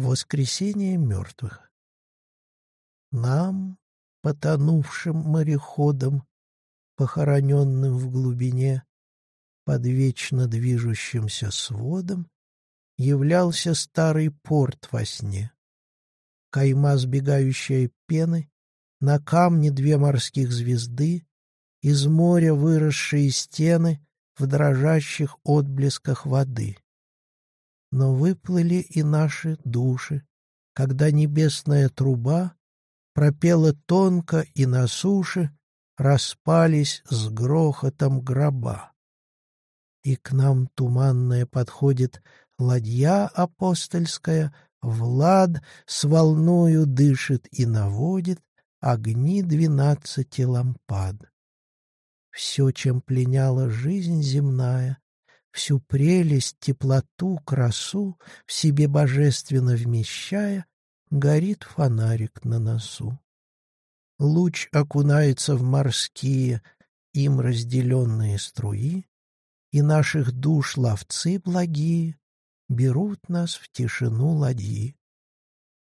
Воскресение мертвых. Нам, потонувшим мореходом, похороненным в глубине, под вечно движущимся сводом, являлся старый порт во сне. Кайма сбегающая пены, на камне две морских звезды, из моря выросшие стены в дрожащих отблесках воды. Но выплыли и наши души, когда небесная труба пропела тонко и на суше распались с грохотом гроба. И к нам туманная подходит ладья апостольская, Влад с волною дышит и наводит огни двенадцати лампад. Все, чем пленяла жизнь земная, всю прелесть, теплоту, красу в себе божественно вмещая, горит фонарик на носу. Луч окунается в морские, им разделенные струи, и наших душ ловцы благие берут нас в тишину ладьи.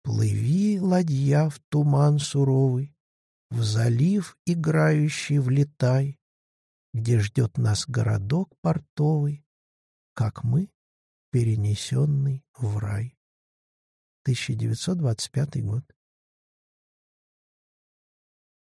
Плыви, ладья, в туман суровый, в залив играющий влетай, где ждет нас городок портовый, как мы, перенесенный в рай. 1925 год.